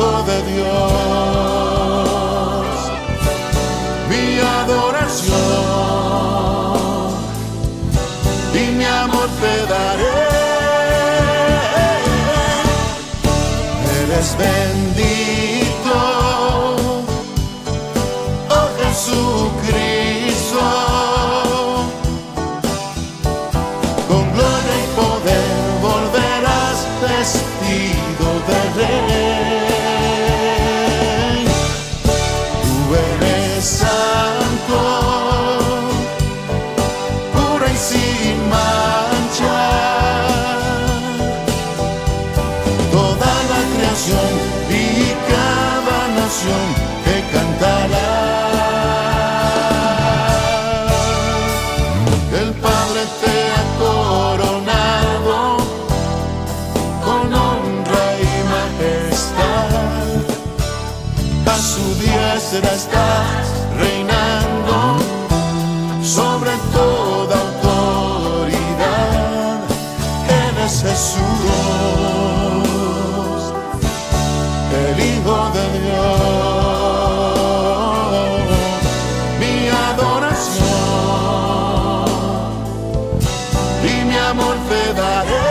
De Dios. Mi adoración y mi amor te daré. Eres bendito, oh Jesucristo. su diestra está reinando sobre toda autoridad. Él Jesús, el Hijo de Dios. Mi adoración y mi amor te daré.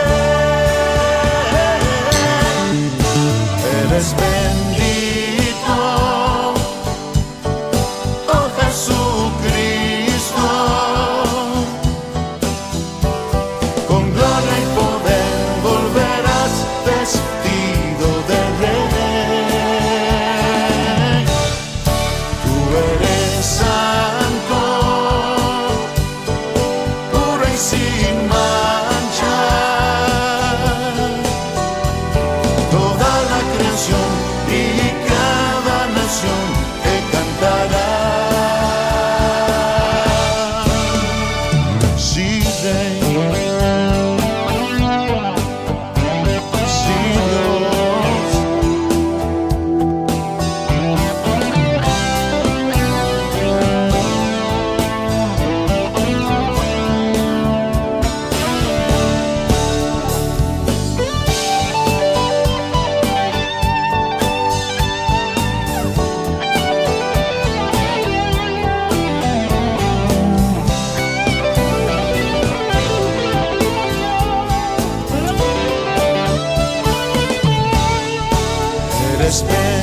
has been.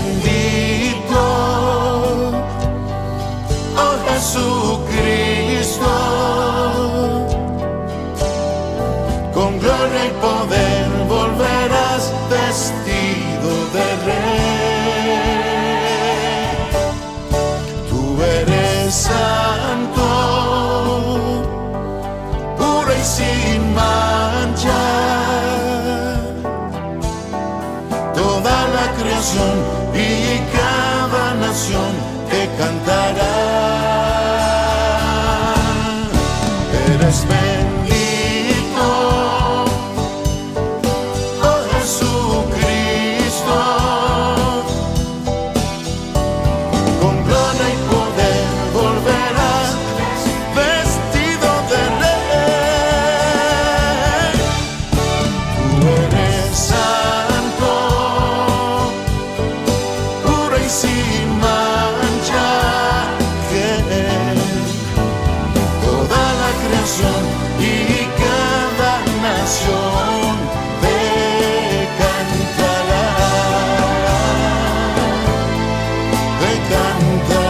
y cada nación te cantará. Eres bendito, oh Jesucristo. me canta.